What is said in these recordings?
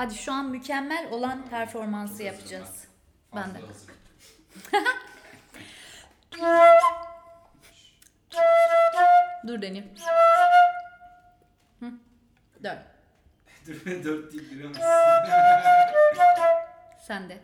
Hadi şu an mükemmel olan performansı yapacağız. Ben de. Dur deneyim. Hı. Dön. Dur dört değil duramazsın. Sen de.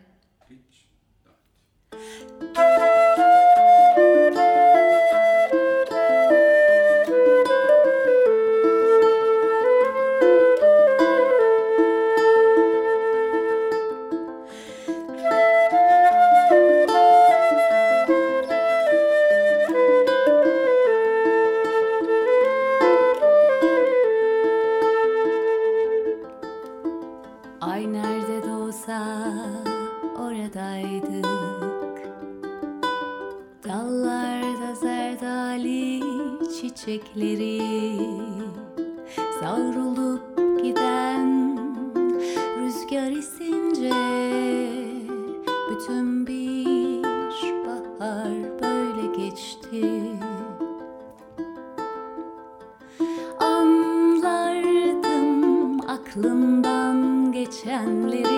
bahar böyle geçti. Anlardım aklından geçenleri.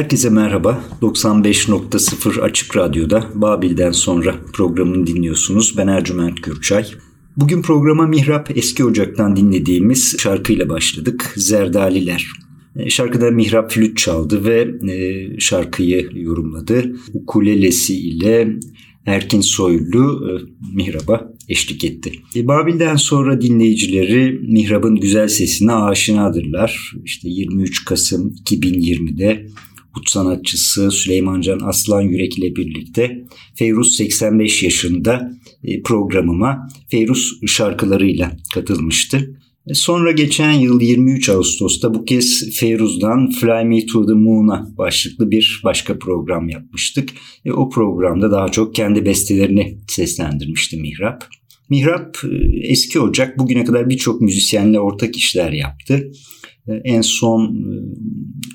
Herkese merhaba. 95.0 Açık Radyo'da Babil'den sonra programını dinliyorsunuz. Ben Ercüment Gürçay. Bugün programa Mihrap Eski Ocak'tan dinlediğimiz şarkıyla başladık. Zerdaliler. E, şarkıda Mihrap flüt çaldı ve e, şarkıyı yorumladı. Ukulelesi ile Erkin Soylu e, Mihrap'a eşlik etti. Babil'den sonra dinleyicileri Mihrap'ın güzel sesine aşinadırlar. İşte 23 Kasım 2020'de ut sanatçısı Süleyman Can Aslan Yürek ile birlikte Feyruz 85 yaşında e, programıma Feyruz şarkılarıyla katılmıştı. E, sonra geçen yıl 23 Ağustos'ta bu kez Feyruz'dan Fly Me to the Moon'a başlıklı bir başka program yapmıştık. E, o programda daha çok kendi bestelerini seslendirmişti Mihrap. Mihrap e, eski ocak bugüne kadar birçok müzisyenle ortak işler yaptı. E, en son e,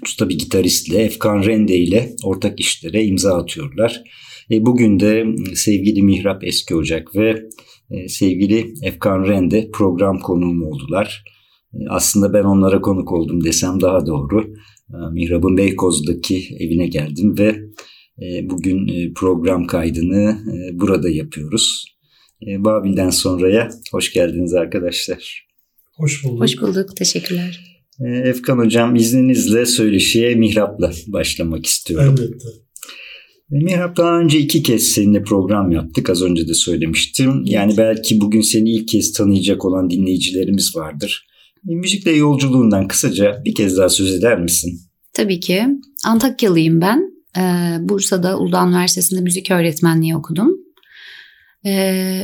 usta bir gitaristle Efkan Rende ile ortak işlere imza atıyorlar. Bugün de sevgili Mihrap Eski Ocak ve sevgili Efkan Rende program konuğum oldular. Aslında ben onlara konuk oldum desem daha doğru. Mihrap'ın Beykoz'daki evine geldim ve bugün program kaydını burada yapıyoruz. Babil'den sonraya hoş geldiniz arkadaşlar. Hoş bulduk. Hoş bulduk. Teşekkürler. Ee, Efkan Hocam izninizle söyleşiye Mihrap'la başlamak istiyorum. Elbette. Ee, Mihrap daha önce iki kez seninle program yaptık. Az önce de söylemiştim. Yani belki bugün seni ilk kez tanıyacak olan dinleyicilerimiz vardır. Ee, müzikle yolculuğundan kısaca bir kez daha söz eder misin? Tabii ki. Antakyalıyım ben. Bursa'da Uludağ Üniversitesi'nde müzik öğretmenliği okudum.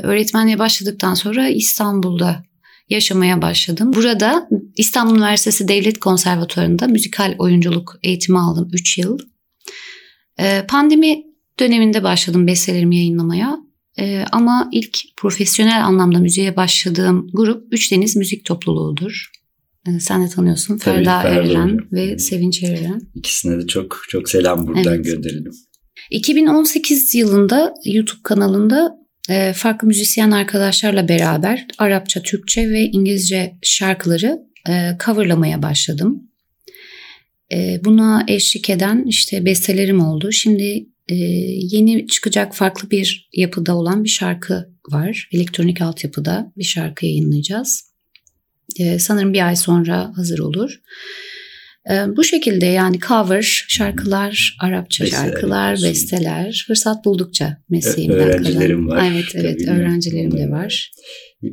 Öğretmenliğe başladıktan sonra İstanbul'da yaşamaya başladım. Burada İstanbul Üniversitesi Devlet Konservatuvarı'nda müzikal oyunculuk eğitimi aldım 3 yıl. Ee, pandemi döneminde başladım bestelerimi yayınlamaya. Ee, ama ilk profesyonel anlamda müziğe başladığım grup Üç Deniz Müzik Topluluğu'dur. Ee, sen de tanıyorsun. Tabii, Ferda Eren ve Sevinç Eren. İkisine de çok çok selam buradan evet. gönderelim. 2018 yılında YouTube kanalında farklı müzisyen arkadaşlarla beraber Arapça, Türkçe ve İngilizce şarkıları e, coverlamaya başladım. E, buna eşlik eden işte bestelerim oldu. Şimdi e, yeni çıkacak farklı bir yapıda olan bir şarkı var. Elektronik altyapıda bir şarkı yayınlayacağız. E, sanırım bir ay sonra hazır olur. Ee, bu şekilde yani cover, şarkılar, Arapça besteler şarkılar, yapıyorsun. besteler fırsat buldukça mesleğimden Öğrencilerim kalan. var. Evet evet öğrencilerim de var.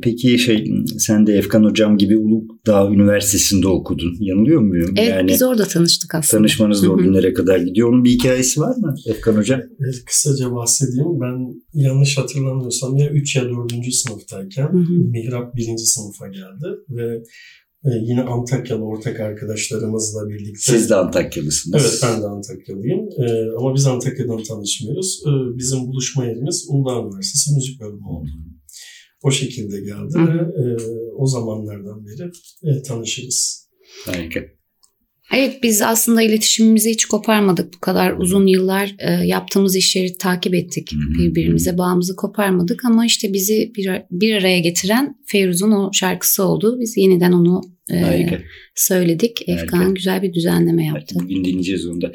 Peki şey sen de Efkan Hocam gibi Uludağ Üniversitesi'nde okudun. Yanılıyor muyum? Evet yani, biz orada tanıştık aslında. Tanışmanız da o günlere kadar gidiyor. Onun bir hikayesi var mı Efkan Hocam? Evet, kısaca bahsedeyim. Ben yanlış hatırlamıyorsam ya 3 ya 4. sınıftayken Hı-hı. Mihrap 1. sınıfa geldi ve ee, yine Antakyalı ortak arkadaşlarımızla birlikte. Siz de Antakyalısınız. Evet ben de Antakyalıyım. Ee, ama biz Antakya'dan tanışmıyoruz. Ee, bizim buluşma yerimiz Uludağ Üniversitesi Müzik Bölümü oldu. O şekilde geldi Hı. ve e, o zamanlardan beri e, tanışırız. Harika. Evet biz aslında iletişimimizi hiç koparmadık. Bu kadar uzun yıllar e, yaptığımız işleri takip ettik. Birbirimize bağımızı koparmadık ama işte bizi bir, bir araya getiren Feyruz'un o şarkısı oldu. Biz yeniden onu e, söyledik. Efkan güzel bir düzenleme yaptı. Bugün dinleyeceğiz onu da.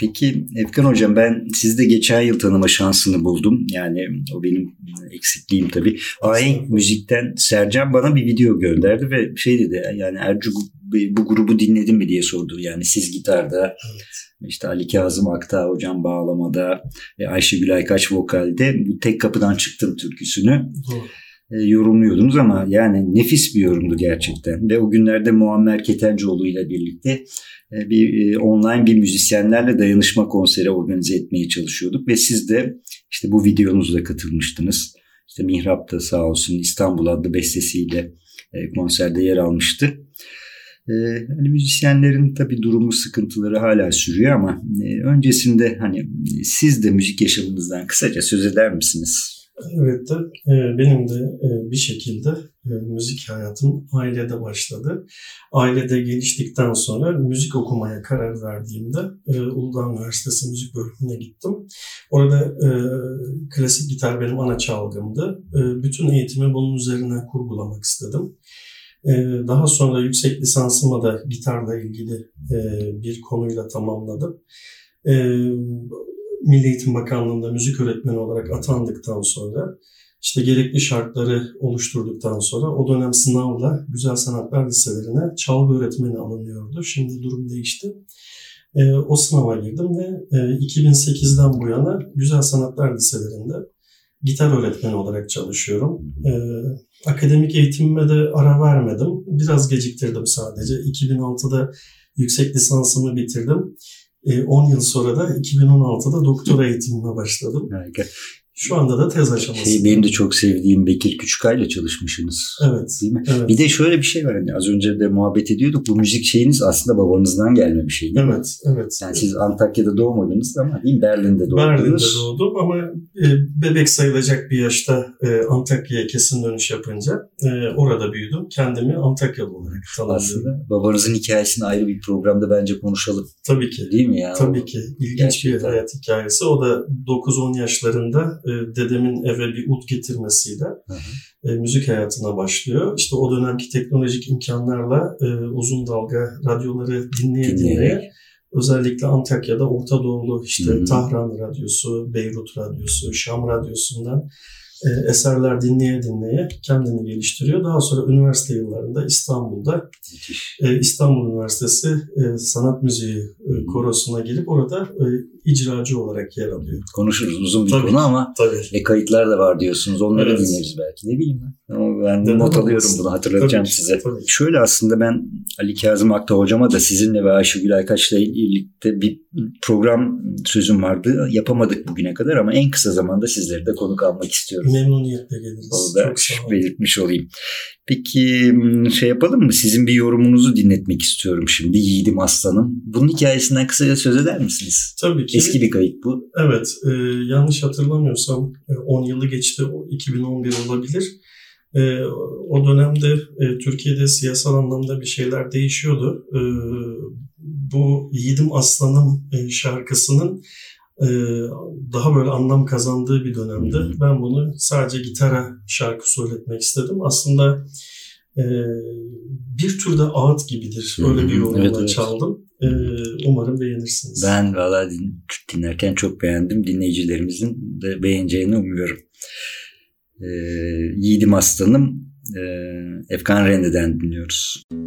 Peki Efkan Hocam ben sizde geçen yıl tanıma şansını buldum. Yani o benim eksikliğim tabii. Ahenk Müzik'ten Sercan bana bir video gönderdi ve şey dedi yani Ercü bu grubu dinledin mi diye sordu. Yani siz gitarda evet. işte Ali Kazım Aktağ hocam bağlamada ve Ayşegül Aykaç vokalde bu tek kapıdan çıktım türküsünü. E, yorumluyordunuz ama yani nefis bir yorumdu gerçekten. Ve o günlerde Muammer Ketencoğlu ile birlikte e, bir e, online bir müzisyenlerle dayanışma konseri organize etmeye çalışıyorduk ve siz de işte bu videonuzla katılmıştınız. İşte Mihrap da sağ olsun İstanbul adlı bestesiyle konserde yer almıştı. Hani müzisyenlerin tabii durumu sıkıntıları hala sürüyor ama öncesinde hani siz de müzik yaşamınızdan kısaca söz eder misiniz? Evet de e, benim de e, bir şekilde e, müzik hayatım ailede başladı. Ailede geliştikten sonra müzik okumaya karar verdiğimde e, Uludağ Üniversitesi Müzik Bölümüne gittim. Orada e, klasik gitar benim ana çalgımdı. E, bütün eğitimi bunun üzerine kurgulamak istedim. E, daha sonra yüksek lisansımı da gitarla ilgili e, bir konuyla tamamladım. E, Milli Eğitim Bakanlığı'nda müzik öğretmeni olarak atandıktan sonra işte gerekli şartları oluşturduktan sonra o dönem sınavla Güzel Sanatlar Liselerine çalgı öğretmeni alınıyordu. Şimdi durum değişti. E, o sınava girdim ve e, 2008'den bu yana Güzel Sanatlar Liselerinde gitar öğretmeni olarak çalışıyorum. E, akademik eğitimime de ara vermedim. Biraz geciktirdim sadece. 2006'da yüksek lisansımı bitirdim. 10 yıl sonra da 2016'da doktora eğitimime başladım. Şu anda da tez aşaması. Şey, benim de çok sevdiğim Bekir Küçükay'la çalışmışsınız. Evet. Değil mi? Evet. Bir de şöyle bir şey var hani az önce de muhabbet ediyorduk. Bu müzik şeyiniz aslında babanızdan gelme bir şey değil mi? Evet, evet. Yani siz Antakya'da doğmadınız ama değil mi? Berlin'de doğdunuz. Berlin'de doğdum ama e, bebek sayılacak bir yaşta e, Antakya'ya kesin dönüş yapınca e, orada büyüdüm. Kendimi Antakyalı olarak tanımlıyorum. Aslında babanızın hikayesini ayrı bir programda bence konuşalım. Tabii ki. Değil mi ya? Tabii ki. İlginç Gerçekten. bir hayat hikayesi. O da 9-10 yaşlarında e, dedemin eve bir ut getirmesiyle Hı e, müzik hayatına başlıyor. İşte o dönemki teknolojik imkanlarla e, uzun dalga radyoları dinleye dinleye Dinleyerek. özellikle Antakya'da Orta Doğulu işte Hı hı. Tahran Radyosu, Beyrut Radyosu, Şam Radyosu'ndan e, eserler dinleye dinleye kendini geliştiriyor. Daha sonra üniversite yıllarında İstanbul'da e, İstanbul Üniversitesi e, Sanat Müziği e, Korosu'na girip orada e, icracı olarak yer alıyor. Konuşuruz uzun bir Tabii konu ama Tabii. e, kayıtlar da var diyorsunuz. Onları Evet. dinleriz belki. Ne bileyim ben. Ama ben Neden not alıyorum bunu hatırlatacağım Tabii size. tabii. Şöyle aslında ben Ali Kazım Akta hocama da sizinle ve Ayşegül Aykaç'la birlikte bir program sözüm vardı. Yapamadık bugüne kadar ama en kısa zamanda sizleri de konuk almak istiyorum. Memnuniyetle geliriz. Onu da belirtmiş olayım. Peki şey yapalım mı? Sizin bir yorumunuzu dinletmek istiyorum şimdi. Yiğidim Aslan'ım. Bunun hikayesinden kısaca söz eder misiniz? Tabii ki. Eski bir kayıt bu. Evet. e, yanlış hatırlamıyorsam e, 10 yılı geçti. o 2011 olabilir. E, o dönemde e, Türkiye'de siyasal anlamda bir şeyler değişiyordu. E, bu Yiğidim Aslanım şarkısının daha böyle anlam kazandığı bir dönemde ben bunu sadece gitara şarkı söyletmek istedim. Aslında e, bir türde ağıt gibidir. Öyle bir yorumla Evet, evet. çaldım. E, umarım beğenirsiniz. Ben valla din- dinlerken çok beğendim. Dinleyicilerimizin de beğeneceğini umuyorum. Yiğidim Aslan'ım e, Efkan Rende'den dinliyoruz. Yiğidim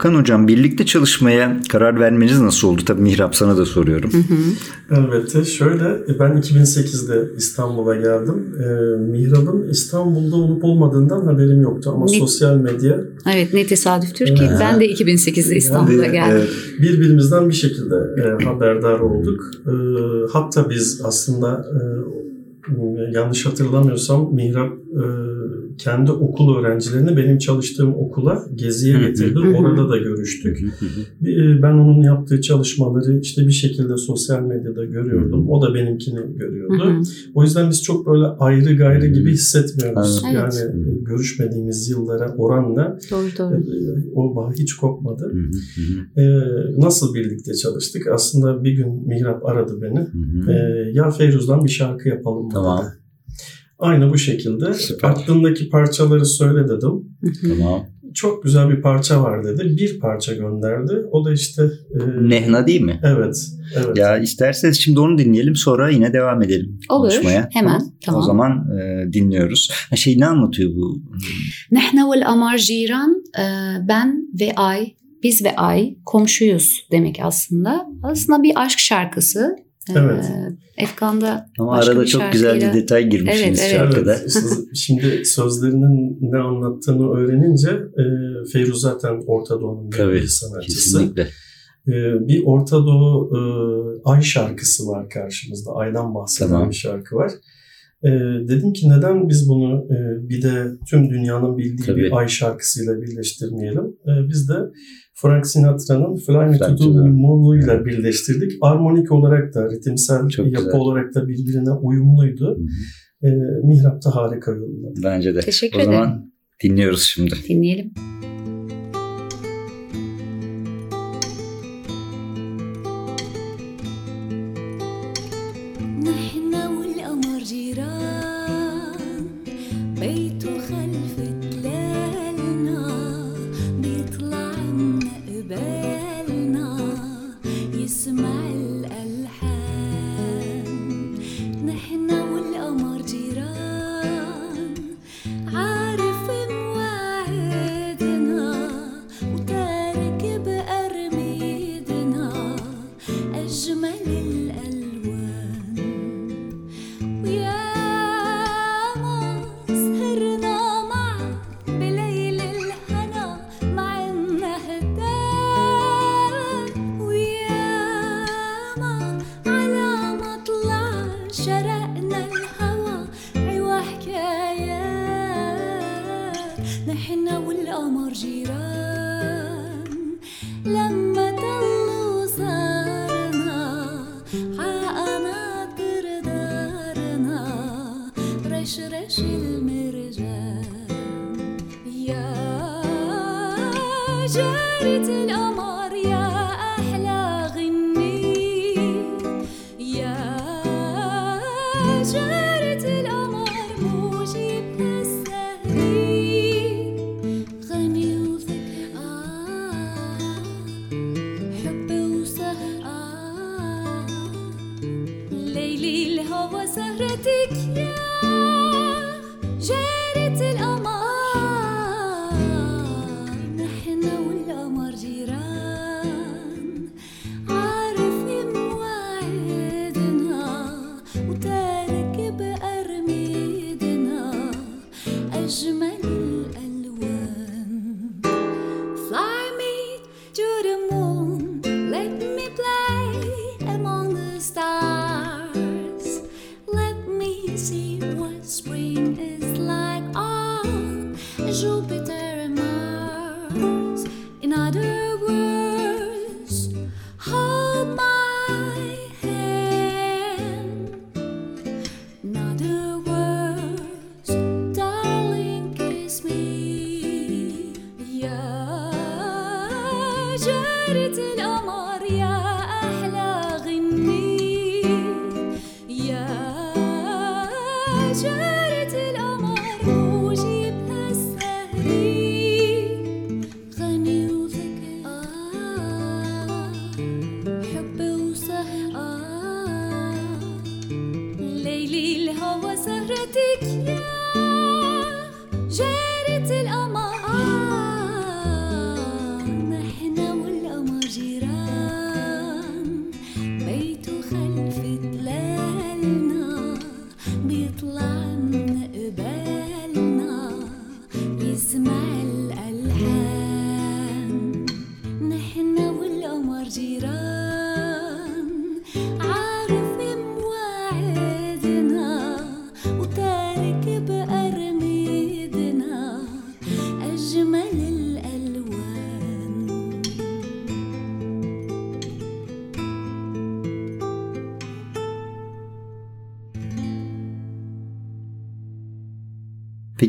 Efkan Hocam birlikte çalışmaya karar vermeniz nasıl oldu? Tabii Mihrap sana da soruyorum. Elbette. Şöyle ben 2008'de İstanbul'a geldim. Ee, Mihrab'ın İstanbul'da olup olmadığından haberim yoktu ama Ne- sosyal medya Evet ne tesadüftür ki ben de 2008'de İstanbul'a Yani, geldim. Evet. birbirimizden bir şekilde e, haberdar olduk. E, hatta biz aslında e, yanlış hatırlamıyorsam Mihrap e, kendi okul öğrencilerini benim çalıştığım okula geziye getirdi. Orada da görüştük. Bir- Ben onun yaptığı çalışmaları işte bir şekilde sosyal medyada görüyordum. O da benimkini görüyordu. O yüzden biz çok böyle ayrı gayrı gibi hissetmiyoruz. Evet. Yani Evet. görüşmediğimiz yıllara oranla Doğru e, doğru. o bağ hiç kopmadı. Ee, nasıl birlikte çalıştık? Aslında bir gün Mihrap aradı beni. Ee, ya Feyruz'dan bir şarkı yapalım Tamam. Aynı bu şekilde Süper. aklındaki parçaları söyle dedim. Tamam. Çok güzel bir parça var dedi. Bir parça gönderdi. O da işte e, Nehna değil mi? Evet. Evet. Ya isterseniz şimdi onu dinleyelim sonra yine devam edelim Olur konuşmaya. hemen tamam. O zaman e, dinliyoruz. Ha, şey ne anlatıyor bu? Nehne vel amar jiran e, ben ve ay biz ve ay komşuyuz demek aslında. Aslında bir aşk şarkısı. E, Evet. Efkan'da Ama Başka arada bir çok güzel bir detay girmişsiniz Evet, evet. şarkıda. Evet, şimdi sözlerinin ne anlattığını öğrenince e, Feyruz zaten Orta Doğu'nun bir sanatçısı. Kesinlikle. Ee, bir Orta Doğu e, Ay şarkısı var karşımızda. Aydan bahseden Tamam. bir şarkı var. Ee, dedim ki neden biz bunu e, bir de tüm dünyanın bildiği Tabii. bir Ay şarkısıyla birleştirmeyelim? Ee, biz de Frank Sinatra'nın Fly Me Fly to the to the- Moon'u ile birleştirdik. Armonik olarak da, ritimsel Çok yapı güzel. olarak da birbirine uyumluydu. Ee, Mihrap da harika yorumladı. Bence de. Teşekkür o ederim. zaman dinliyoruz şimdi. dinleyelim. نحن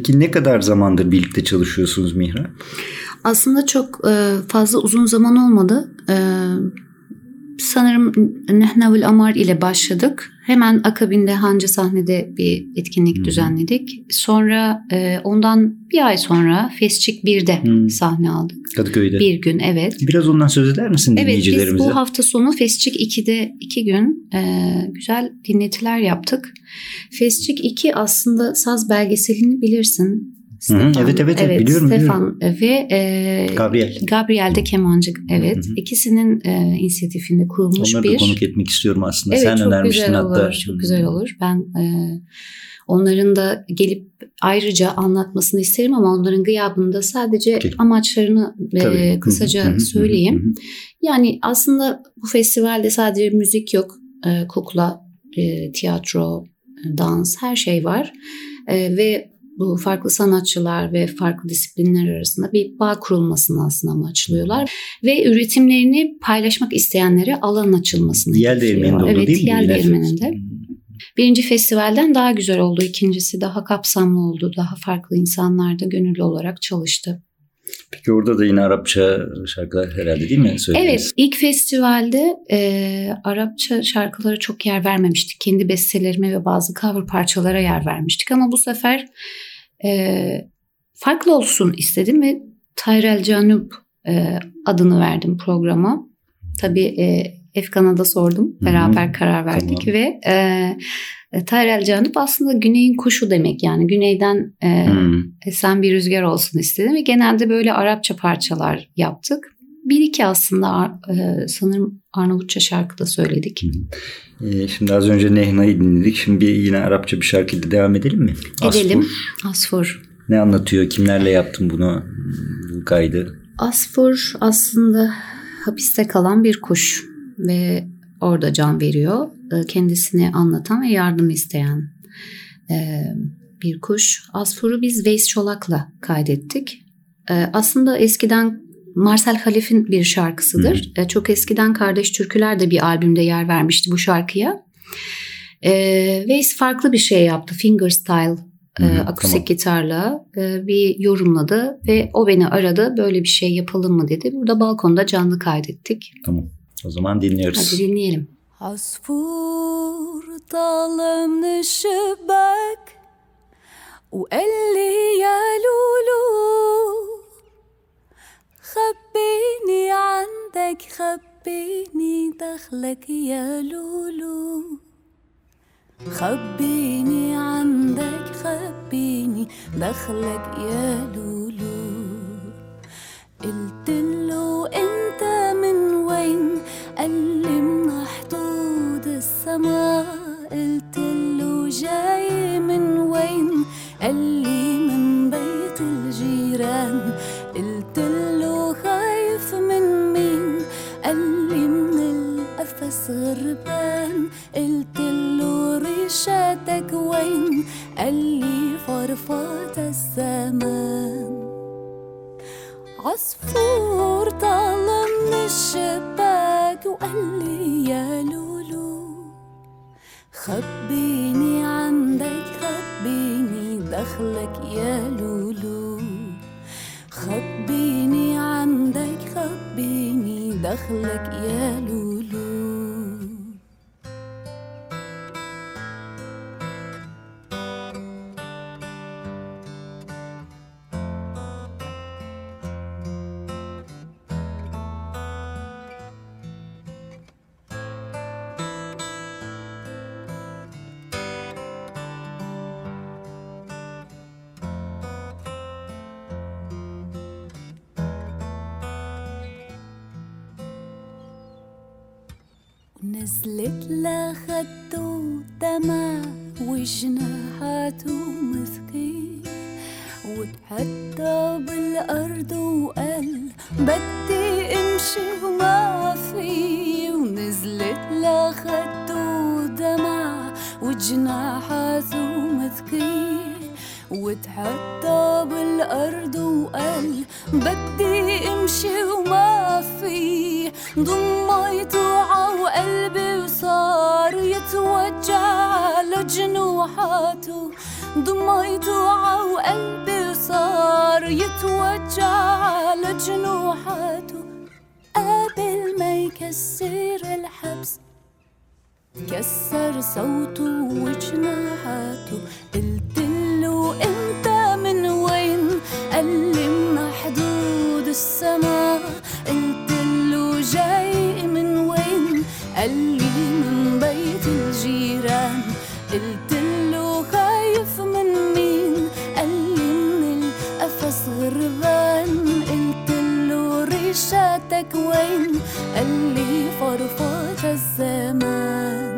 Peki ne kadar zamandır birlikte çalışıyorsunuz Mihra? Aslında çok e, fazla uzun zaman olmadı. Sanırım Nehnavül Amar ile başladık. Hemen akabinde Hancı sahnede bir etkinlik Hı. düzenledik. Sonra e, ondan bir ay sonra Fesçik 1'de Hı. sahne aldık. Kadıköy'de. Bir gün evet. Biraz ondan söz eder misin Evet biz dinleyicilerimize? bu hafta sonu Fesçik 2'de iki gün e, güzel dinletiler yaptık. Fesçik 2 aslında saz belgeselini bilirsin. Hı, evet, evet, evet, biliyorum, Stefan ve e, Gabriel. Gabriel de kemancı. Evet. Hı hı. İkisinin e, inisiyatifinde kurulmuş Onları da bir. konuk etmek istiyorum aslında. Evet Sen çok önermiştin güzel hatta. olur. Çok güzel olur. Ben e, onların da gelip ayrıca anlatmasını isterim ama onların gıyabında sadece Peki. amaçlarını e, kısaca Hı hı, hı hı, söyleyeyim. hı hı. Yani aslında bu festivalde sadece müzik yok. E, kukla, e, tiyatro, dans her şey var. E, ve bu farklı sanatçılar ve farklı disiplinler arasında bir bağ kurulmasını aslında amaçlıyorlar. Ve üretimlerini paylaşmak isteyenlere alan açılmasını hedefliyor. değirmeninde oldu evet, değil mi? Yine? değirmeninde. Birinci festivalden daha güzel oldu. İkincisi daha kapsamlı oldu. Daha farklı insanlar da gönüllü olarak çalıştı. Peki orada da yine Arapça şarkılar herhalde değil mi? Söylediniz? Evet, ilk festivalde e, Arapça şarkılara çok yer vermemiştik. Kendi bestelerime ve bazı cover parçalara yer vermiştik. Ama bu sefer e, farklı olsun istedim ve Tyrell Canub e, adını verdim programa. Tabii e, Efkan'a da sordum. Beraber karar verdik Tamam. ve e, Tyrell Canub aslında güneyin kuşu demek. Yani güneyden e, esen bir rüzgar olsun istedim ve genelde böyle Arapça parçalar yaptık. Bir iki aslında e, sanırım Arnavutça şarkı da söyledik. Ee, şimdi az önce Nehna'yı dinledik. Şimdi bir yine Arapça bir şarkıyla devam edelim mi? Edelim. Asfur. Asfur. Ne anlatıyor? Kimlerle yaptın bunu? Bu kaydı. Asfur aslında hapiste kalan bir kuş ve orada can veriyor. E, Kendisini anlatan ve yardım isteyen e, bir kuş. Asfur'u biz Veys Çolak'la kaydettik. E, Aslında eskiden Marcel Halif'in bir şarkısıdır. E, Çok eskiden Kardeş Türküler de bir albümde yer vermişti bu şarkıya. E, Veys farklı bir şey yaptı. Fingerstyle Hı hı, e, akustik tamam. gitarla e, bir yorumladı ve o beni aradı. Böyle bir şey yapalım mı dedi. Burada balkonda canlı kaydettik. Tamam. O zaman dinliyoruz. Hadi dinleyelim. عصفور طال من الشباك وقال لي يا لولو خبيني عندك خبيني دخلك يا لولو. خبيني عندك خبيني دخلك يا لولو. قلت له انت من وين؟ قال لي من حدود السما قلت له جاي من وين؟ قال لي من بيت الجيران. قلت له غربان قلت له ريشاتك وين؟ قال لي فرفات الزمان. عصفور طال من الشباك وقال لي يا لولو خبيني عندك خبيني دخلك يا لولو. خبيني عندك خبيني دخلك يا لولو. وين؟ قال لي فرفات الزمان.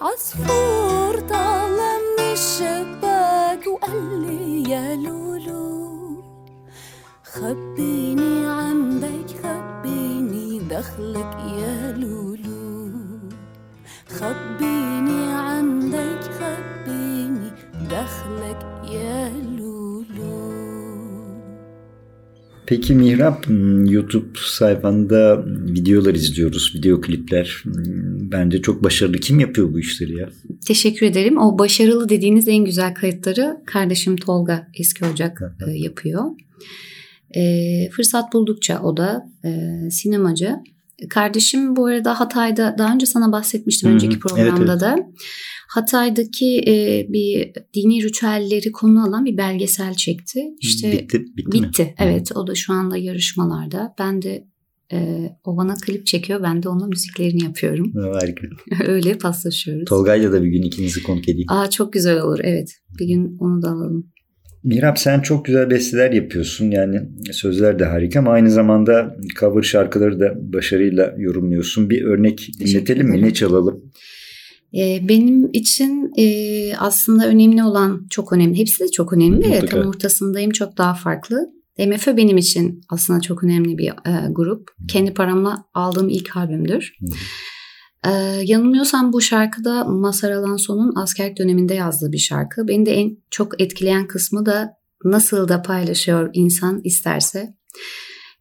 عصفور طالع من الشباك وقال لي يا لولو خبيني عندك خبيني دخلك يا لولو. خبيني عندك خبيني دخلك يا لولو. Peki Mihrap, hmm, YouTube sayfanda videolar izliyoruz, video klipler. Hmm, Bence çok başarılı. Kim yapıyor bu işleri ya? Teşekkür ederim. O başarılı dediğiniz en güzel kayıtları kardeşim Tolga Eski Ocak e, yapıyor. E, fırsat buldukça o da e, sinemacı. Kardeşim bu arada Hatay'da daha önce sana bahsetmiştim Hı hı. önceki Evet, programda evet. da. Hatay'daki e, bir dini ritüelleri konu alan bir belgesel çekti. İşte bitti, bitti, mi? bitti. Evet o da şu anda yarışmalarda. Ben de e, o bana klip çekiyor. Ben de onun müziklerini yapıyorum. Harika. Öyle paslaşıyoruz. Tolga'yla da bir gün ikinizi konuk edeyim. Aa çok güzel olur. Evet. Bir gün onu da alalım. Mihrap sen çok güzel besteler yapıyorsun. Yani sözler de harika ama aynı zamanda cover şarkıları da başarıyla yorumluyorsun. Bir örnek dinletelim mi? Ne çalalım? Ee, benim için e, aslında önemli olan çok önemli. Hepsi de çok önemli. Mutlaka. Tam ortasındayım çok daha farklı. MFÖ benim için aslında çok önemli bir e, grup. Kendi paramla aldığım ilk albümdür. Ee, yanılmıyorsam bu şarkıda Mazhar Alanson'un askerlik döneminde yazdığı bir şarkı. Beni de en çok etkileyen kısmı da nasıl da paylaşıyor insan isterse.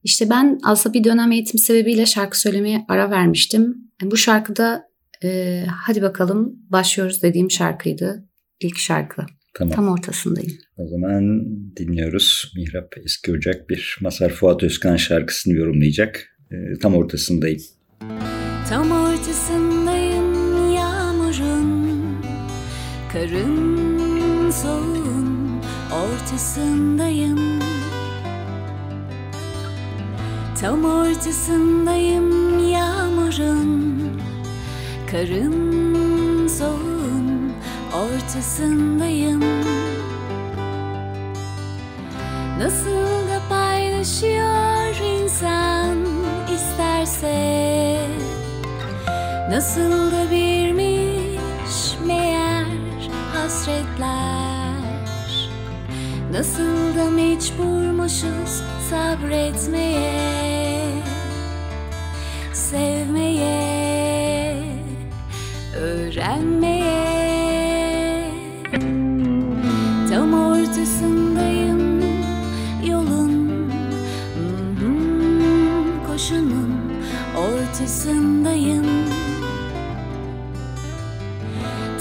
İşte ben aslında bir dönem eğitim sebebiyle şarkı söylemeye ara vermiştim. Bu şarkıda e, hadi bakalım başlıyoruz dediğim şarkıydı. İlk şarkı. Tamam. Tam ortasındayım. O zaman dinliyoruz. Mihrap Eski Ocak bir Masar Fuat Özkan şarkısını yorumlayacak. Ee, tam ortasındayım. Tam ortasındayım yağmurun Karın soğuğun ortasındayım. Tam ortasındayım yağmurun Karın soğuğun ortasındayım. Nasıl da paylaşıyor insan isterse Nasıl da birmiş meğer hasretler. Nasıl da mecburmuşuz sabretmeye Sevmeye, öğrenmeye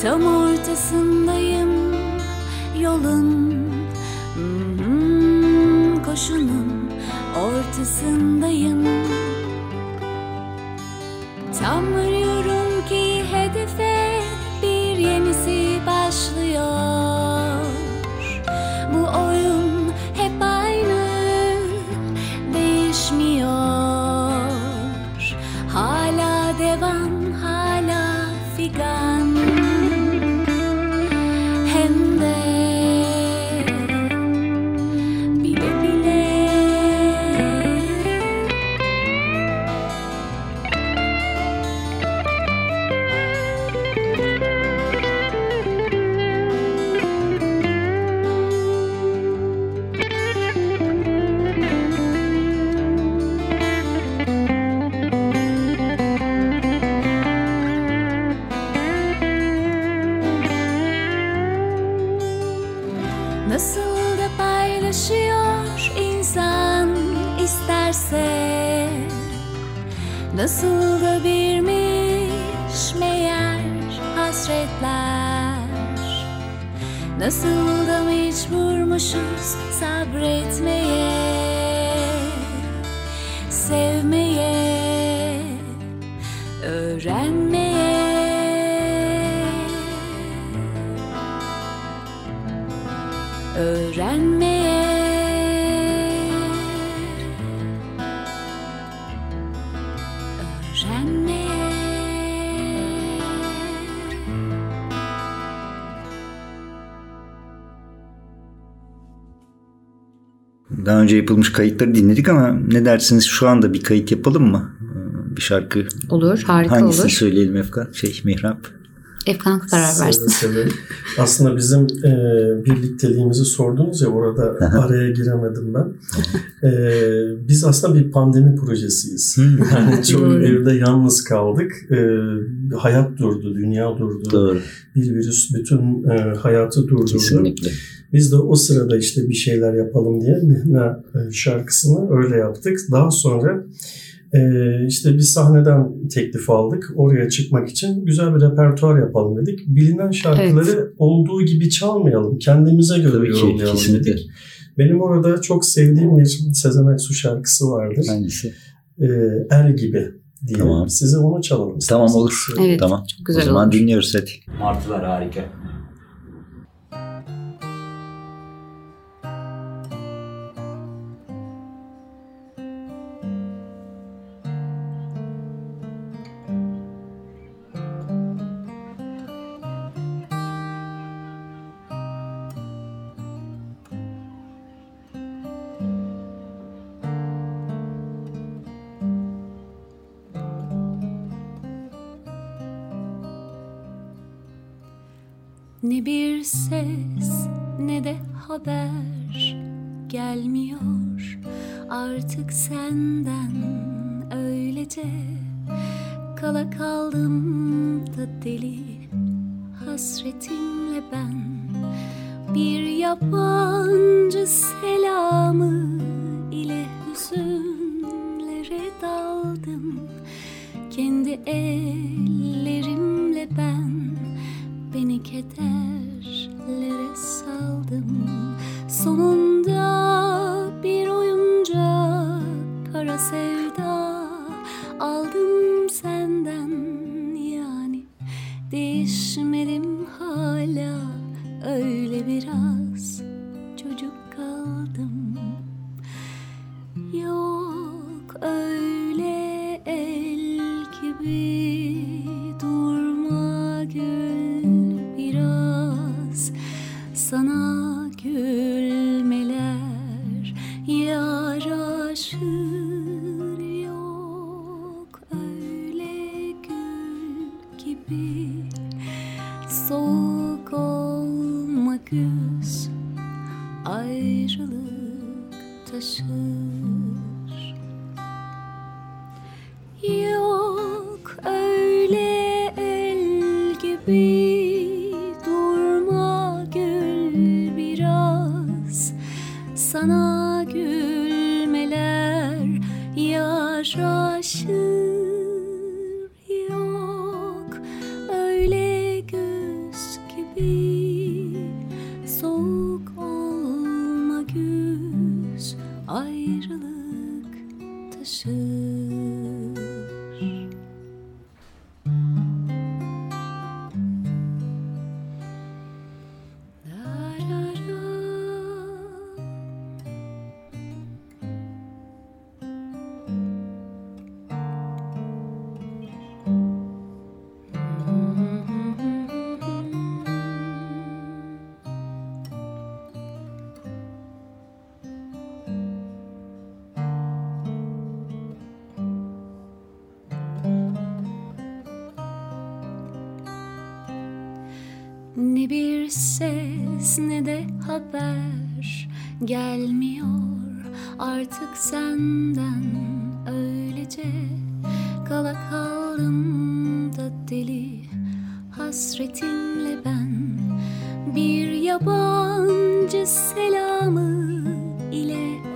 Tam ortasındayım yolun mhm, Koşunun ortasındayım önce yapılmış kayıtları dinledik ama ne dersiniz şu anda bir kayıt yapalım mı? Ee, Bir şarkı. Olur, harika Hangisini olur. söyleyelim Efkan? Şey Mihrap. Efkan karar versin. seve. Aslında bizim e, birlikteliğimizi sordunuz ya orada araya giremedim ben. E, biz aslında bir pandemi projesiyiz. Yani çok evde yalnız kaldık. E, hayat durdu, dünya durdu. Doğru. Bir virüs bütün e, hayatı durdurdu. Kesinlikle. Biz de o sırada işte bir şeyler yapalım diye Mihna e, şarkısını öyle yaptık. Daha sonra e, işte bir sahneden teklif aldık. Oraya çıkmak için güzel bir repertuar yapalım dedik. Bilinen şarkıları olduğu gibi çalmayalım. Kendimize göre Tabii ki. yorumlayalım Kesinlikle. dedik. Benim orada çok sevdiğim bir Sezen Aksu şarkısı vardır. Hangisi? E, El gibi diye. Tamam. Size onu çalalım. Tamam olur. Evet, Tamam. çok güzel o zaman olur. dinliyoruz hadi. Martılar harika. Sana gülmeler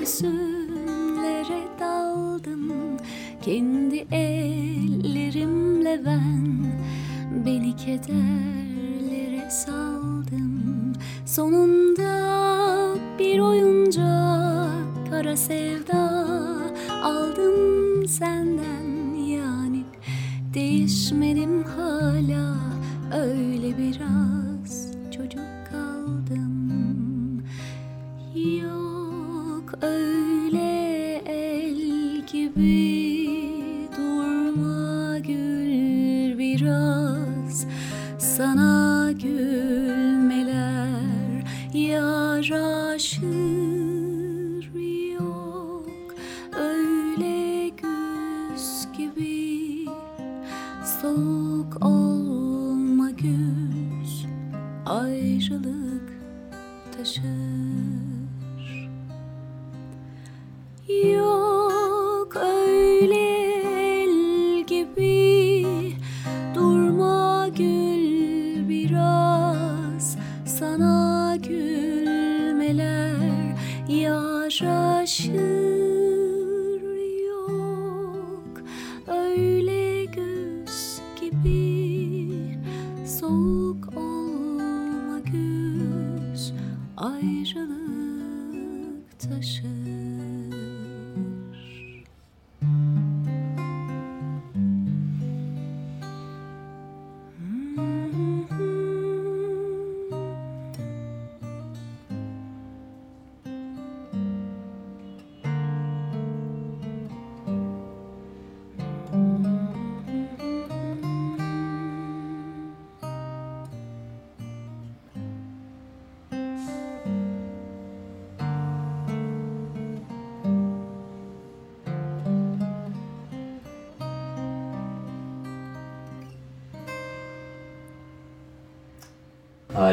ile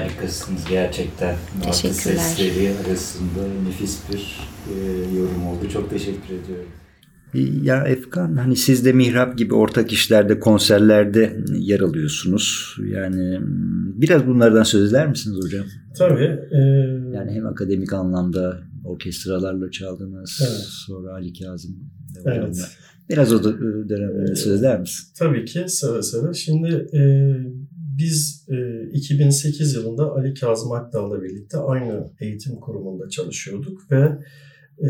Harikasınız gerçekten. Teşekkürler. sesleri arasında nefis bir e, yorum oldu. Çok teşekkür ediyorum. Ya Efkan hani siz de Mihrap gibi ortak işlerde, konserlerde yer alıyorsunuz. Yani biraz bunlardan söz eder misiniz hocam? Tabii. e, Yani hem akademik anlamda orkestralarla çaldınız. Evet. Sonra Ali Kazım evet. Biraz o dö- dönemde söz eder misin? Tabii ki seve seve. Şimdi e, biz e, 2008 yılında Ali Kazım Akdağ'la birlikte aynı eğitim kurumunda çalışıyorduk ve e,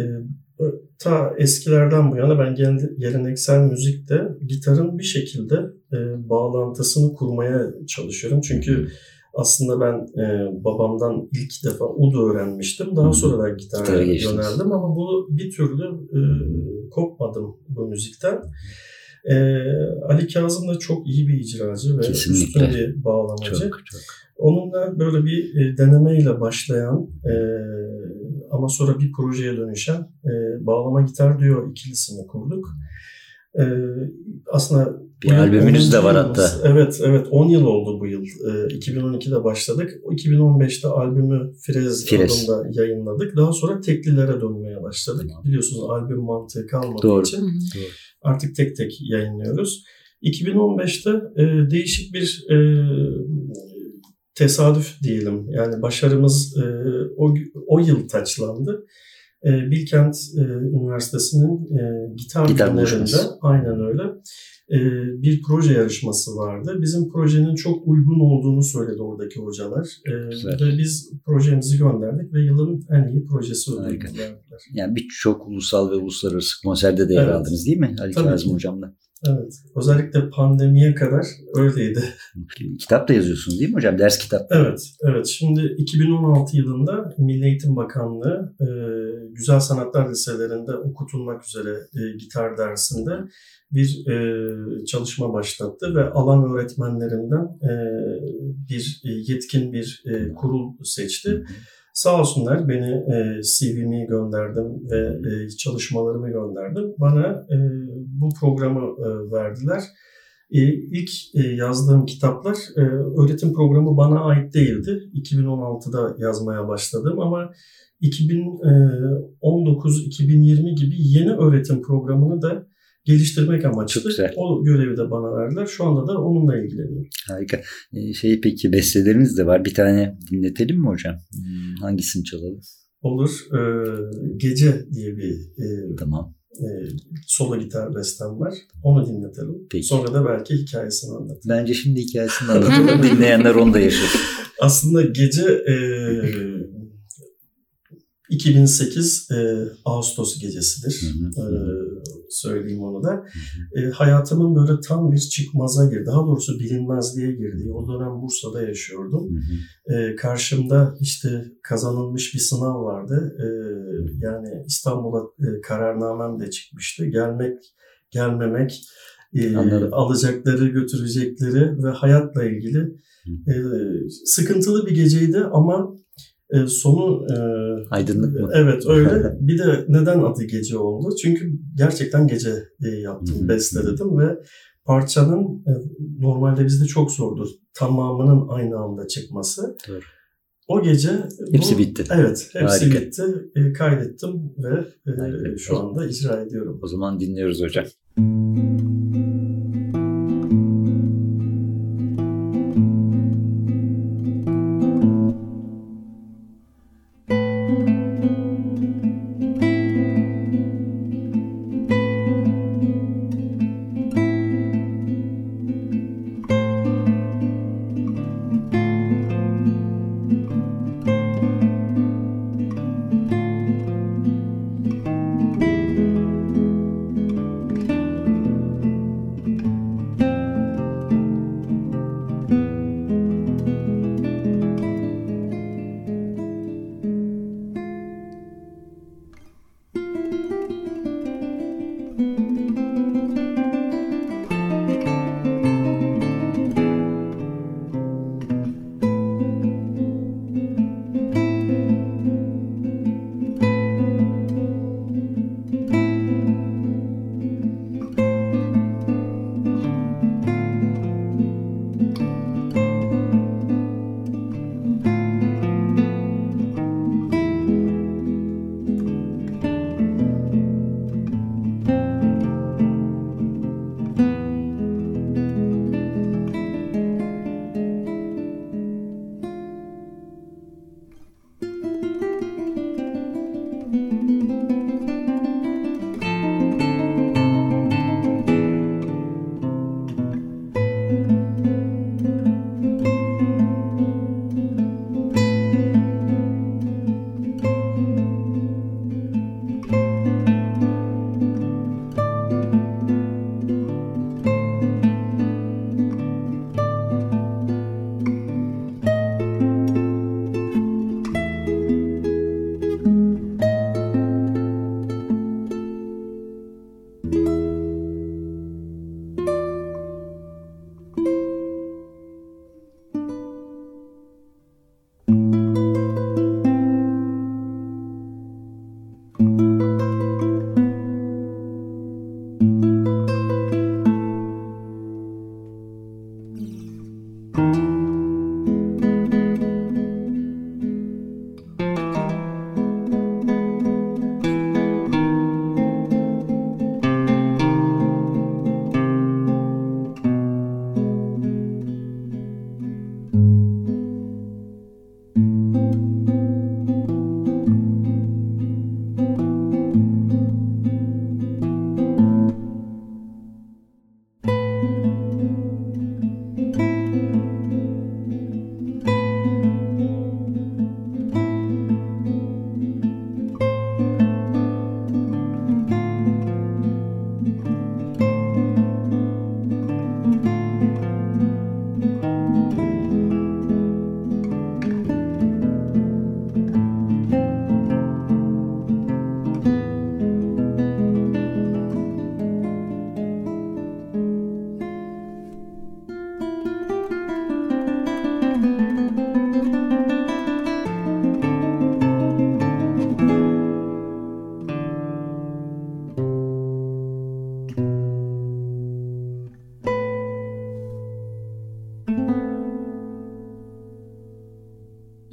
ta eskilerden bu yana ben gel- geleneksel müzikte gitarın bir şekilde e, bağlantısını kurmaya çalışıyorum. Çünkü aslında ben e, babamdan ilk defa ud öğrenmiştim. Daha sonra da gitara yöneldim ama bu bir türlü e, kopmadım bu müzikten. E, Ali Kazım da çok iyi bir icracı ve Kesinlikle. üstün bir bağlamacı. Çok çok. Onunla böyle bir e, denemeyle başlayan e, ama sonra bir projeye dönüşen e, bağlama gitar diyor ikilisini kurduk. E, aslında Bir albümünüz de 10. var yılımız. hatta. Evet, evet 10 yıl oldu bu yıl. E, 2012'de başladık. 2015'te albümü Firez, Firez. adında yayınladık. Daha sonra teklilere dönmeye başladık. Biliyorsunuz albüm mantığı kalmadığı Doğru. için hı. Artık tek tek yayınlıyoruz. 2015'te e, değişik bir e, tesadüf diyelim. Yani başarımız e, o, o yıl taçlandı. E, Bilkent e, Üniversitesi'nin e, gitar, Gitar günlerinde aynen öyle bir proje yarışması vardı. Bizim projenin çok uygun olduğunu söyledi oradaki hocalar. E, Güzel. ve biz projemizi gönderdik ve yılın en iyi projesi ödülünü verdiler. Yani birçok ulusal ve uluslararası konserde de yer Evet. aldınız değil mi Ali Tabii Kazım ki. hocamla? Evet. Özellikle pandemiye kadar öyleydi. Kitap da yazıyorsunuz değil mi hocam? Ders kitap. Evet, evet. Şimdi 2016 yılında Milli Eğitim Bakanlığı e, Güzel Sanatlar Liselerinde okutulmak üzere e, gitar dersinde bir e, çalışma başlattı ve alan öğretmenlerinden e, bir e, yetkin bir e, kurul seçti. Sağ olsunlar beni e, CV'mi gönderdim ve e, çalışmalarımı gönderdim. Bana e, bu programı e, verdiler. E, ilk e, yazdığım kitaplar e, öğretim programı bana ait değildi. 2016'da yazmaya başladım ama 2019-2020 gibi yeni öğretim programını da geliştirmek amaçlı. Çok güzel. O görevi de bana verdiler. Şu anda da onunla ilgileniyorum. Harika. Ee, Şey peki besteleriniz de var. Bir tane dinletelim mi hocam? Hmm, Hangisini çalalım? Olur. E, Gece diye bir e, Tamam. e, solo gitar bestem var. Onu dinletelim. Peki. Sonra da belki hikayesini anlatırım. Bence şimdi hikayesini anlatalım. Dinleyenler onu da yaşasın. Aslında gece e, 2008 e, Ağustos gecesidir. Hı hı. E, söyleyeyim onu da. E, hayatımın böyle tam bir çıkmaza girdi. Daha doğrusu bilinmezliğe girdiği. O dönem Bursa'da yaşıyordum. Hı hı. E, karşımda işte kazanılmış bir sınav vardı. E, yani İstanbul'a e, kararnamem de çıkmıştı. Gelmek, gelmemek, e, Anladım. alacakları, götürecekleri ve hayatla ilgili e, sıkıntılı bir geceydi ama e, sonu e, Aydınlık mı? Evet öyle. Bir de neden adı gece oldu? Çünkü gerçekten gece e, yaptım, Hı hı. besteledim ve parçanın e, normalde bizde çok zordur. Tamamının aynı anda çıkması. Doğru. O gece Hepsi bu- bitti. Evet, hepsi Harika. bitti. E, kaydettim ve e, Harika. şu anda icra ediyorum. O zaman dinliyoruz hocam.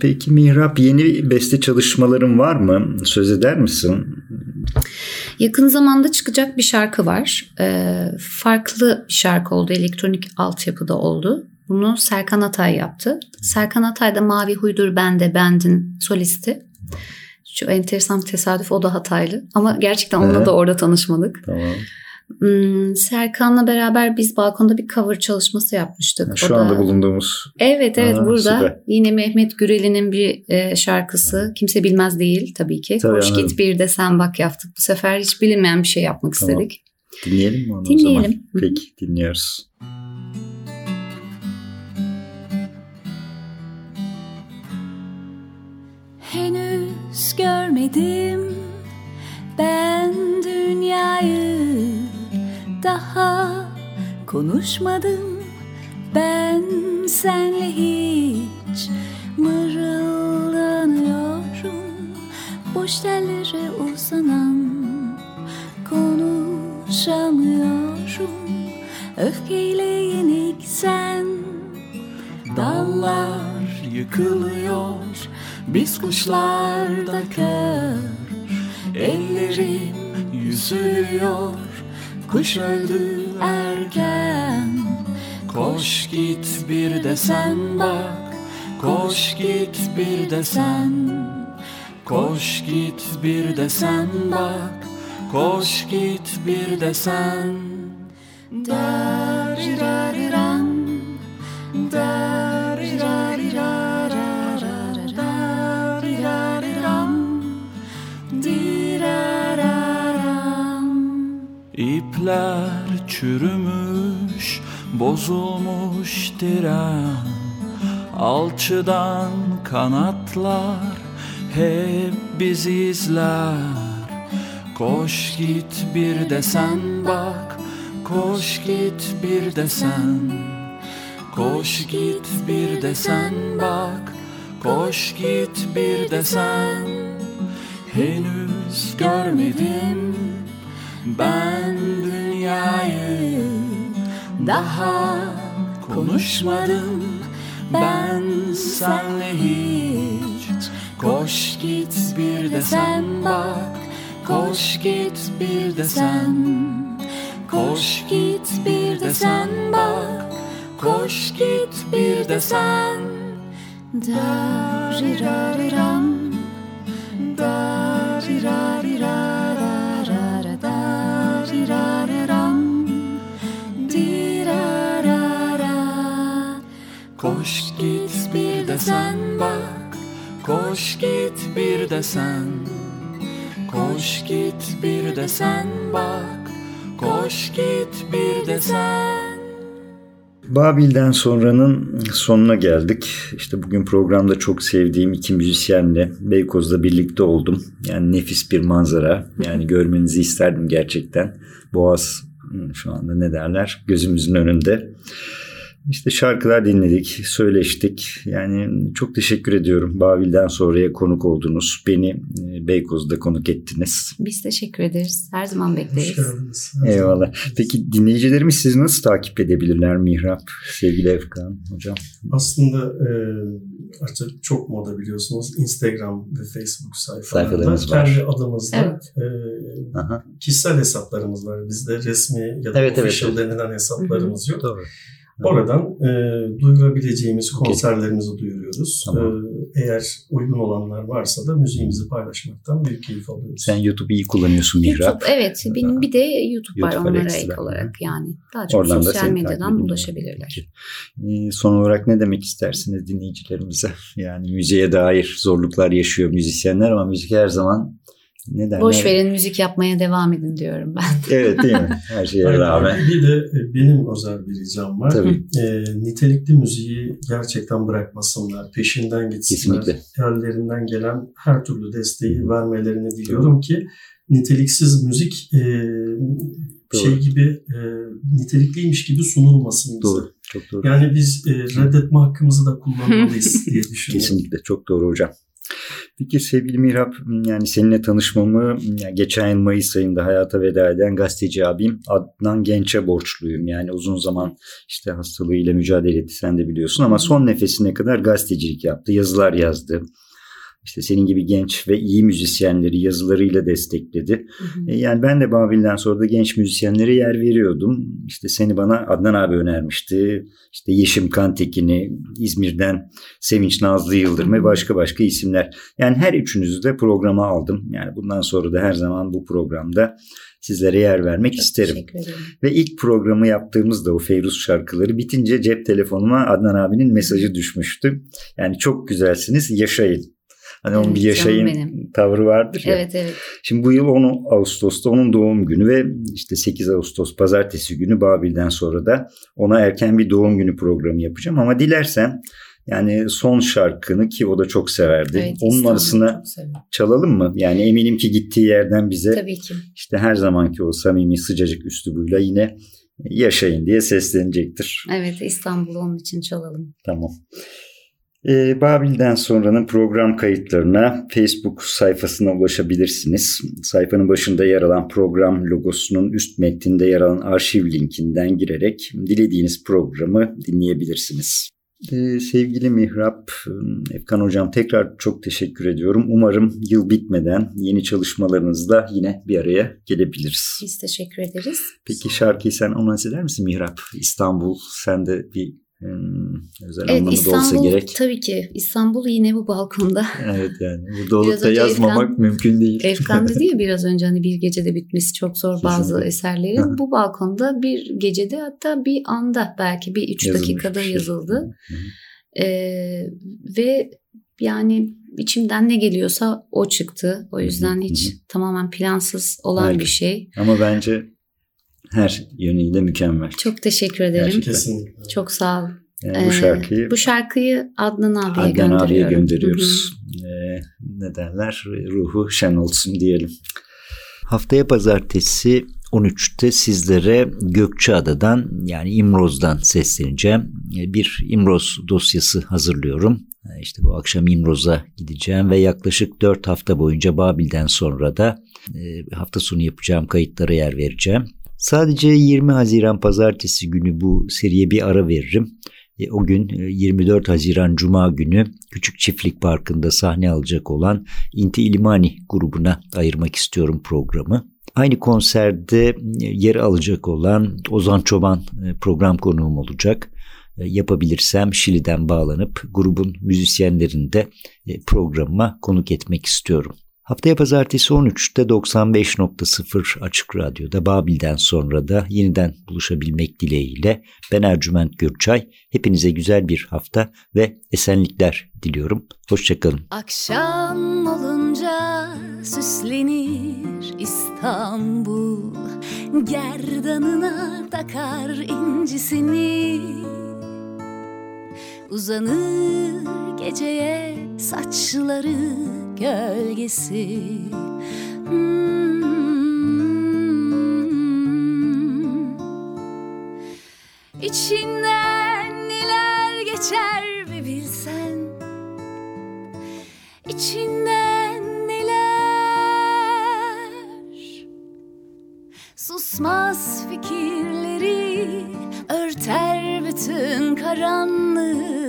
Peki Mihrap yeni beste çalışmaların var mı? Söz eder misin? Yakın zamanda çıkacak bir şarkı var. Ee, farklı bir şarkı oldu. Elektronik altyapıda oldu. Bunu Serkan Atay yaptı. Serkan Atay da Mavi Huydur Bende Bend'in solisti. Şu enteresan bir tesadüf o da Hataylı. Ama gerçekten onunla Evet. da orada tanışmadık. Tamam. Hmm, Serkan'la beraber biz balkonda bir cover çalışması yapmıştık. Şu O anda da- bulunduğumuz Evet evet Aa, burada süper. yine Mehmet Gürel'in bir e, şarkısı. Kimse bilmez değil tabii ki. Tabii, Hoş anladım. git bir de sen bak yaptık. Bu sefer hiç bilinmeyen bir şey yapmak Tamam. istedik. dinleyelim mi onu o Dinleyelim. zaman? Hı hı. Peki dinliyoruz. Henüz görmedim ben dünyayı Daha konuşmadım. Ben senle hiç Mırıldanıyorum. Boş tellere uzanan Konuşamıyorum. Öfkeyle yenik sen Dallar yıkılıyor. Biz kuşlar da kör Ellerim yüzülüyor Kuş öldü erken. Koş git bir de sen bak. Koş git bir de sen. Koş git bir de sen bak. Koş git bir de sen. Dariraram İpler çürümüş, bozulmuş diren. Alçıdan kanatlar hep bizi izler. Koş git bir de sen bak, koş git bir de sen. Koş git bir de sen bak, koş git bir de sen. Henüz görmedim ben dünyayı Daha konuşmadım. Ben senle hiç Koş git bir de sen bak Koş git bir de sen. Koş git bir de sen bak Koş git bir de sen. Dariraram Darirarirararararararam Koş git bir de sen bak Koş git bir de sen Koş git bir de sen bak Koş git bir de sen Babil'den sonranın sonuna geldik. İşte bugün programda çok sevdiğim iki müzisyenle Beykoz'da birlikte oldum. Yani nefis bir manzara. Yani görmenizi isterdim gerçekten. Boğaz hı, şu anda ne derler gözümüzün önünde. İşte şarkılar dinledik, söyleştik. Yani çok teşekkür ediyorum. Babil'den sonraya konuk oldunuz. Beni e, Beykoz'da konuk ettiniz. Biz teşekkür ederiz. Her zaman Hoş bekleriz. geldiniz. Eyvallah. Peki dinleyicilerimiz sizi nasıl takip edebilirler Mihrap? Sevgili Efkan hocam. Aslında e, artık çok moda biliyorsunuz. Instagram ve Facebook sayfalarında Sayfalarımız var. kendi adımızda Evet. e, Aha. kişisel hesaplarımız var. Bizde resmi ya da Evet, official evet. denilen hesaplarımız yok. Doğru. Oradan e, duyurabileceğimiz konserlerimizi duyuruyoruz. Tamam. E, eğer uygun olanlar varsa da müziğimizi paylaşmaktan büyük keyif alıyoruz. Sen YouTube'u iyi kullanıyorsun Mihrap. YouTube evet benim bir de YouTube, var YouTube var onlara ek olarak yani. Daha çok Oradan da sosyal medyadan ulaşabilirler. Ee, son olarak ne demek istersiniz dinleyicilerimize? Yani müziğe dair zorluklar yaşıyor müzisyenler ama müzik her zaman ne derler? Boş verin müzik yapmaya devam edin diyorum ben. Evet değil mi? Her şeye Aynen. rağmen. Bir de e, benim özel bir ricam var. Tabii E, nitelikli müziği gerçekten bırakmasınlar. Peşinden gitsinler. kesinlikle. ellerinden gelen her türlü desteği vermelerini diliyorum ki niteliksiz müzik e, şey gibi e, nitelikliymiş gibi sunulmasın bize. Doğru. Çok doğru. Yani biz e, reddetme hakkımızı da kullanmalıyız diye düşünüyorum. Kesinlikle çok doğru hocam. Peki sevgili Mihrap yani seninle tanışmamı yani geçen yıl Mayıs ayında hayata veda eden gazeteci abim Adnan Genç'e borçluyum. Yani uzun zaman işte hastalığıyla mücadele etti sen de biliyorsun ama son nefesine kadar gazetecilik yaptı, yazılar yazdı. İşte senin gibi genç ve iyi müzisyenleri yazılarıyla destekledi. Hı hı. E, Yani ben de Babil'den sonra da genç müzisyenlere yer veriyordum. İşte seni bana Adnan abi önermişti. İşte Yeşim Kantekin'i, İzmir'den Sevinç Nazlı Yıldırım ve başka başka isimler. Yani her üçünüzü de programa aldım. Yani bundan sonra da her zaman bu programda sizlere yer vermek Çok isterim. Ve ilk programı yaptığımızda o Feyruz şarkıları bitince cep telefonuma Adnan abinin mesajı düşmüştü. Yani çok güzelsiniz yaşayın. Hani onun Evet, bir canım yaşayın tavrı vardır ya. Evet evet. Şimdi bu yıl 10 Ağustos'ta onun doğum günü ve işte 8 Ağustos pazartesi günü Babil'den sonra da ona erken bir doğum günü programı yapacağım. Ama dilersen yani son şarkını ki o da çok severdi. evet onun arasına çalalım mı? Yani eminim ki gittiği yerden bize Tabii ki. işte her zamanki o samimi sıcacık üslubuyla yine yaşayın diye seslenecektir. Evet İstanbul'u onun için çalalım. Tamam. Ee, Babil'den sonranın program kayıtlarına Facebook sayfasına ulaşabilirsiniz. Sayfanın başında yer alan program logosunun üst metninde yer alan arşiv linkinden girerek dilediğiniz programı dinleyebilirsiniz. Ee, sevgili Mihrap, Efkan Hocam tekrar çok teşekkür ediyorum. Umarım yıl bitmeden yeni çalışmalarınızla yine bir araya gelebiliriz. Biz teşekkür ederiz. Peki şarkıyı sen anons eder misin Mihrap? İstanbul sende bir hmm, özel Evet anlamı da olsa İstanbul gerek. tabii ki İstanbul yine bu balkonda. Evet yani burada olup da yazmamak Efkan- mümkün değil. Efkan dedi ya biraz önce hani bir gecede bitmesi çok zor bazı Kesinlikle. eserlerin. Hı. bu balkonda bir gecede hatta bir anda belki bir üç Yazılmış dakikada şey. yazıldı. Ee, ve yani içimden ne geliyorsa o çıktı. O yüzden hiç tamamen plansız olan Harika. bir şey. Ama bence her yönüyle mükemmel. Çok teşekkür ederim. Gerçekten. Kesinlikle. Çok sağ ol. Yani bu Ee, şarkıyı bu şarkıyı Adnan abiye Adnan abiye gönderiyoruz. Ee, ne derler? Ruhu şen olsun diyelim. Haftaya pazartesi 13'te sizlere Gökçeada'dan yani İmroz'dan sesleneceğim. Ee, Bir İmroz dosyası hazırlıyorum. Ee, İşte bu akşam İmroz'a gideceğim ve yaklaşık 4 hafta boyunca Babil'den sonra da e, hafta sonu yapacağım kayıtlara yer vereceğim. Sadece 20 Haziran pazartesi günü bu seriye bir ara veririm. E, O gün e, 24 Haziran Cuma günü Küçük Çiftlik Parkı'nda sahne alacak olan Inti İlimani grubuna ayırmak istiyorum programı. Aynı konserde e, yer alacak olan Ozan Çoban e, program konuğum olacak. E, Yapabilirsem Şili'den bağlanıp grubun müzisyenlerini de e, programıma konuk etmek istiyorum. Haftaya pazartesi 13'te 95.0 Açık Radyo'da Babil'den sonra da yeniden buluşabilmek dileğiyle ben Ercüment Gürçay. Hepinize güzel bir hafta ve esenlikler diliyorum. Hoşçakalın. Akşam olunca süslenir İstanbul Gerdanına takar incisini Uzanır geceye saçları gölgesi. Hmm. İçinden neler geçer bir bilsen. İçinden neler? Susmaz fikirleri Örter bütün karanlığı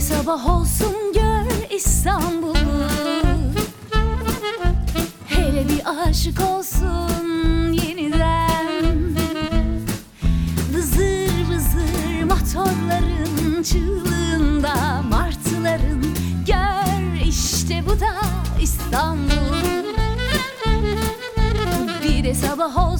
Sabah olsun gör İstanbul'u. Hele bir aşık olsun yeniden. Vızır vızır motorların çığlığında Martıların gör işte bu da İstanbul. Bir de sabah olsun